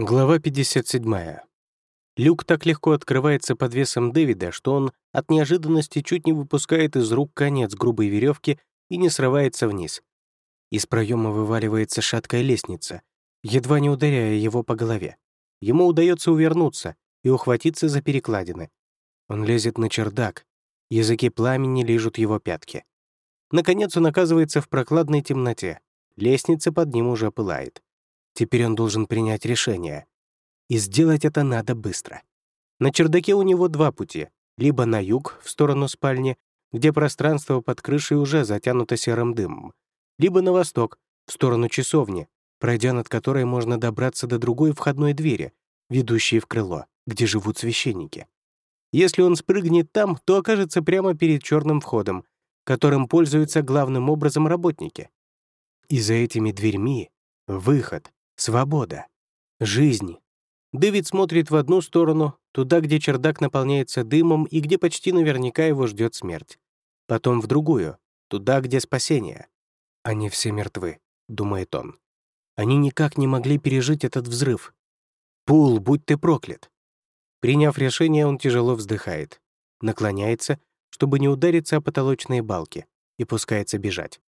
Глава 57. Люк так легко открывается под весом Дэвида, что он от неожиданности чуть не выпускает из рук конец грубой веревки и не срывается вниз. Из проема вываливается шаткая лестница, едва не ударяя его по голове. Ему удается увернуться и ухватиться за перекладины. Он лезет на чердак, языки пламени лижут его пятки. Наконец он оказывается в прокладной темноте. Лестница под ним уже пылает. Теперь он должен принять решение. И сделать это надо быстро. На чердаке у него два пути. Либо на юг, в сторону спальни, где пространство под крышей уже затянуто серым дымом, либо на восток, в сторону часовни, пройдя над которой можно добраться до другой входной двери, ведущей в крыло, где живут священники. Если он спрыгнет там, то окажется прямо перед черным входом, которым пользуются главным образом работники. И за этими дверьми — выход, Свобода. Жизнь. Дэвид смотрит в одну сторону, туда, где чердак наполняется дымом и где почти наверняка его ждет смерть. Потом в другую, туда, где спасение. «Они все мертвы», — думает он. «Они никак не могли пережить этот взрыв. Пул, будь ты проклят!» Приняв решение, он тяжело вздыхает, наклоняется, чтобы не удариться о потолочные балки, и пускается бежать.